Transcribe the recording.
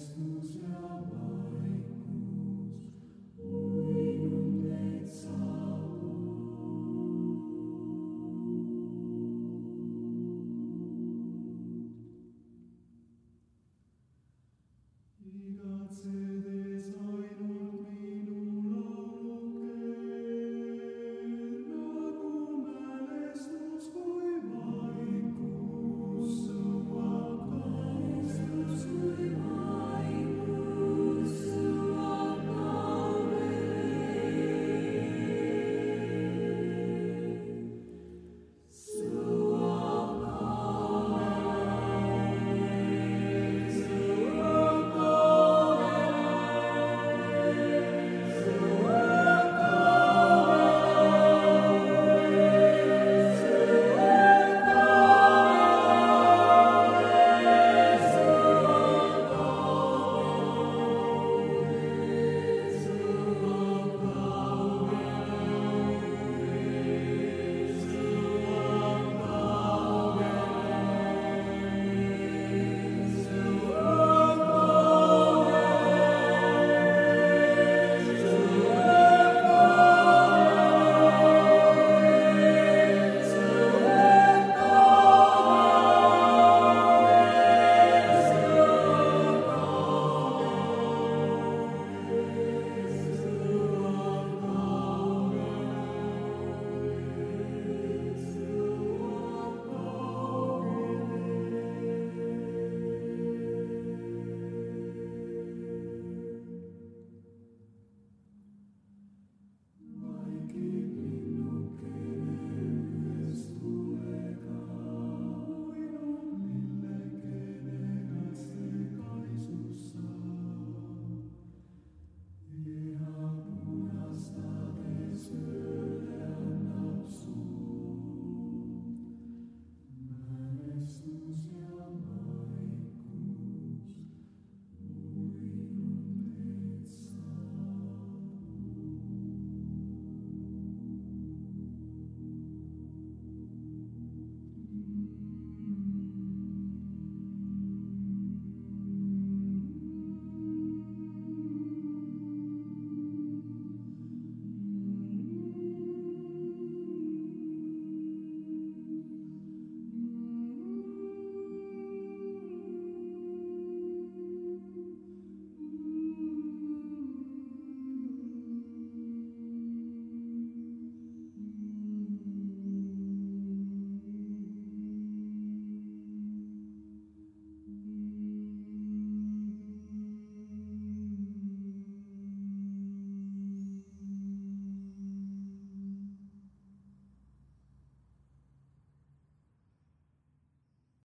Christmas.